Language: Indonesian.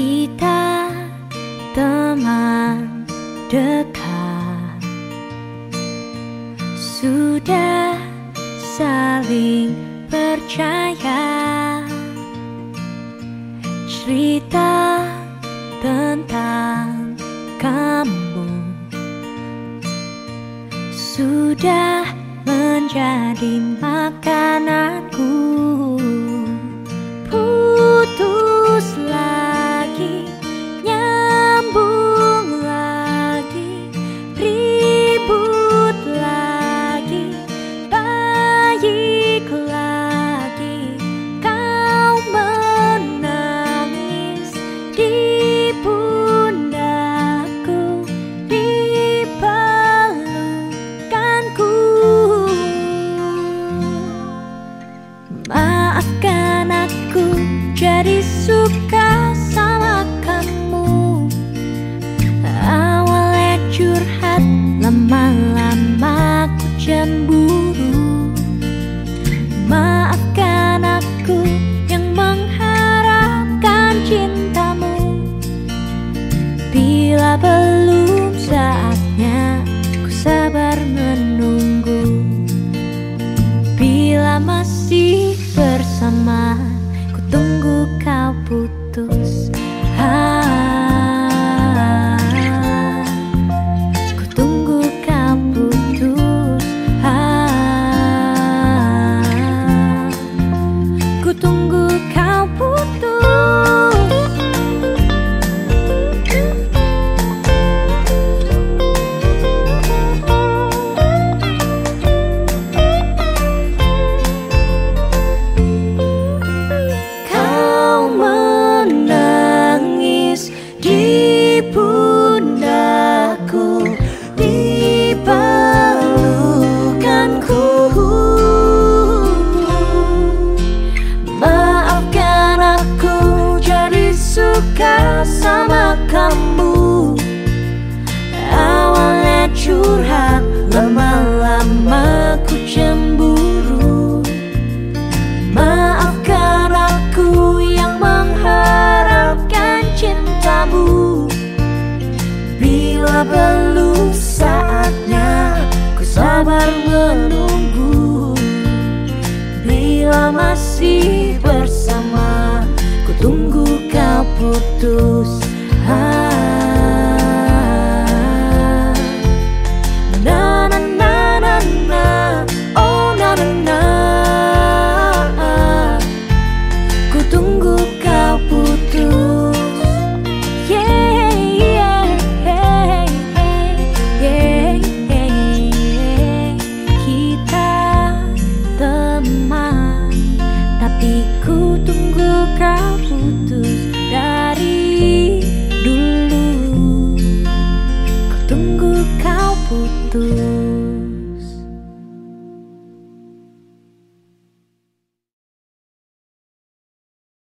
kita teman dekat. Sudah saling percaya. Cerita tentang kamu sudah menjadi makananku. Suka sama kamu. Awalnya curhat lama-lama ku cemburu. Maafkan aku yang mengharapkan cintamu. Bila belum saatnya ku sabar menunggu. Bila masih bersama Ku tunggu Ku Belum saatnya ku sabar menunggu. Bila masih bersama ku tunggu kau putus